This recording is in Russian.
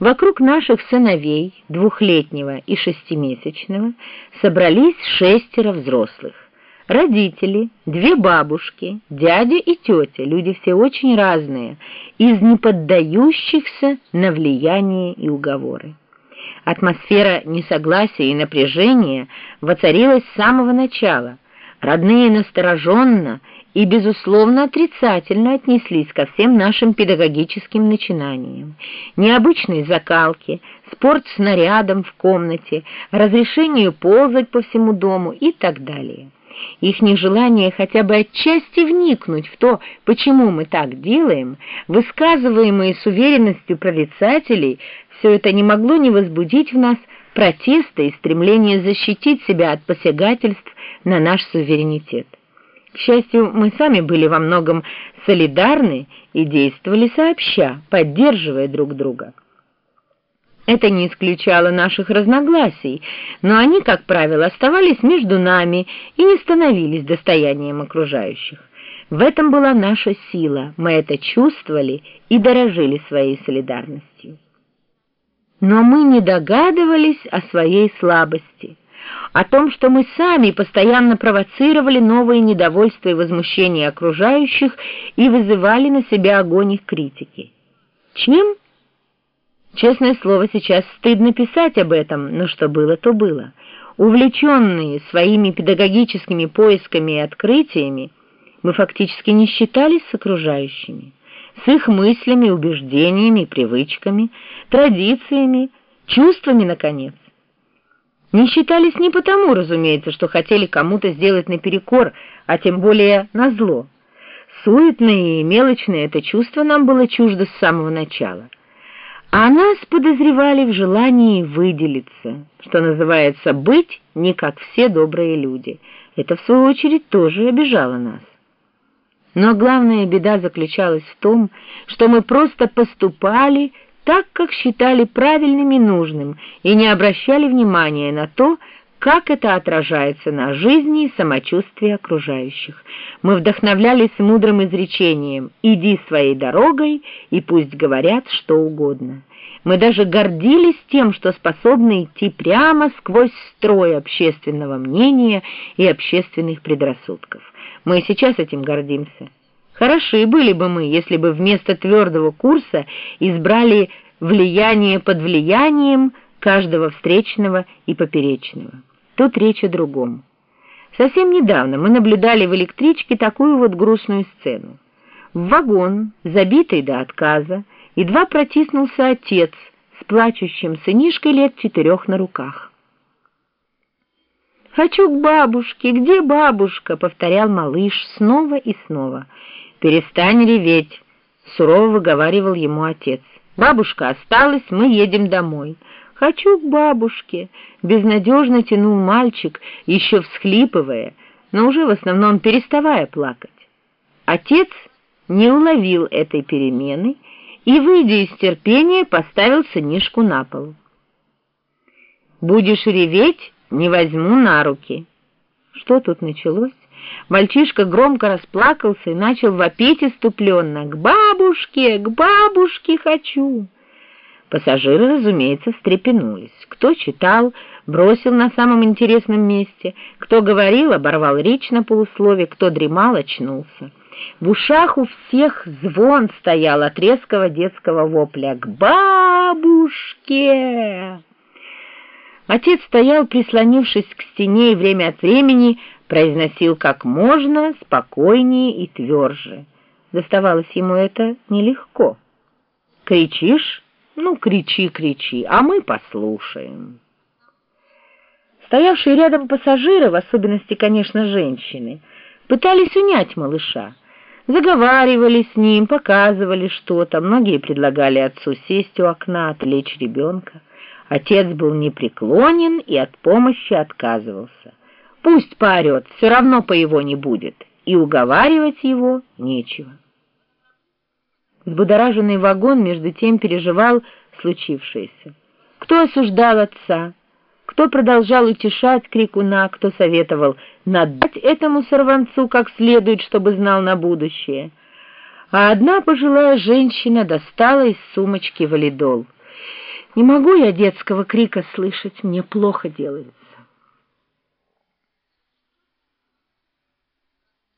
Вокруг наших сыновей, двухлетнего и шестимесячного, собрались шестеро взрослых. Родители, две бабушки, дядя и тетя, люди все очень разные, из неподдающихся на влияние и уговоры. Атмосфера несогласия и напряжения воцарилась с самого начала. Родные настороженно и, безусловно, отрицательно отнеслись ко всем нашим педагогическим начинаниям. Необычной закалки, спорт с снарядом в комнате, разрешению ползать по всему дому и так далее. Их нежелание хотя бы отчасти вникнуть в то, почему мы так делаем, высказываемые с уверенностью прорицателей, все это не могло не возбудить в нас протеста и стремления защитить себя от посягательств на наш суверенитет. К счастью, мы сами были во многом солидарны и действовали сообща, поддерживая друг друга. Это не исключало наших разногласий, но они, как правило, оставались между нами и не становились достоянием окружающих. В этом была наша сила, мы это чувствовали и дорожили своей солидарностью. Но мы не догадывались о своей слабости – о том, что мы сами постоянно провоцировали новые недовольства и возмущения окружающих и вызывали на себя огонь их критики. Чем? Честное слово, сейчас стыдно писать об этом, но что было, то было. Увлеченные своими педагогическими поисками и открытиями, мы фактически не считались с окружающими, с их мыслями, убеждениями, привычками, традициями, чувствами, наконец. Не считались не потому, разумеется, что хотели кому-то сделать наперекор, а тем более назло. Суетное и мелочное это чувство нам было чуждо с самого начала. А нас подозревали в желании выделиться, что называется «быть не как все добрые люди». Это, в свою очередь, тоже обижало нас. Но главная беда заключалась в том, что мы просто поступали так, как считали правильным и нужным, и не обращали внимания на то, как это отражается на жизни и самочувствии окружающих. Мы вдохновлялись мудрым изречением «иди своей дорогой, и пусть говорят что угодно». Мы даже гордились тем, что способны идти прямо сквозь строй общественного мнения и общественных предрассудков. Мы сейчас этим гордимся. Хороши были бы мы, если бы вместо твердого курса избрали влияние под влиянием каждого встречного и поперечного. Тут речь о другом. Совсем недавно мы наблюдали в электричке такую вот грустную сцену. В вагон, забитый до отказа, едва протиснулся отец с плачущим сынишкой лет четырех на руках. «Хочу к бабушке! Где бабушка?» — повторял малыш снова и снова. «Перестань реветь!» — сурово выговаривал ему отец. «Бабушка осталась, мы едем домой». «Хочу к бабушке!» — безнадежно тянул мальчик, еще всхлипывая, но уже в основном переставая плакать. Отец не уловил этой перемены и, выйдя из терпения, поставил сынишку на пол. «Будешь реветь, не возьму на руки». Что тут началось? Мальчишка громко расплакался и начал вопить иступленно. «К бабушке! К бабушке хочу!» Пассажиры, разумеется, встрепенулись. Кто читал, бросил на самом интересном месте, кто говорил, оборвал речь на полуслове, кто дремал, очнулся. В ушах у всех звон стоял от резкого детского вопля «К бабушке!». Отец стоял, прислонившись к стене, и время от времени произносил как можно спокойнее и тверже. Доставалось ему это нелегко. «Кричишь? Ну, кричи, кричи, а мы послушаем». Стоявшие рядом пассажиры, в особенности, конечно, женщины, пытались унять малыша. Заговаривали с ним, показывали что-то, многие предлагали отцу сесть у окна, отвлечь ребенка. Отец был непреклонен и от помощи отказывался. Пусть поорет, все равно по его не будет, и уговаривать его нечего. Взбудораженный вагон между тем переживал случившееся. Кто осуждал отца, кто продолжал утешать крикуна, кто советовал надать этому сорванцу как следует, чтобы знал на будущее. А одна пожилая женщина достала из сумочки валидол — Не могу я детского крика слышать, мне плохо делается.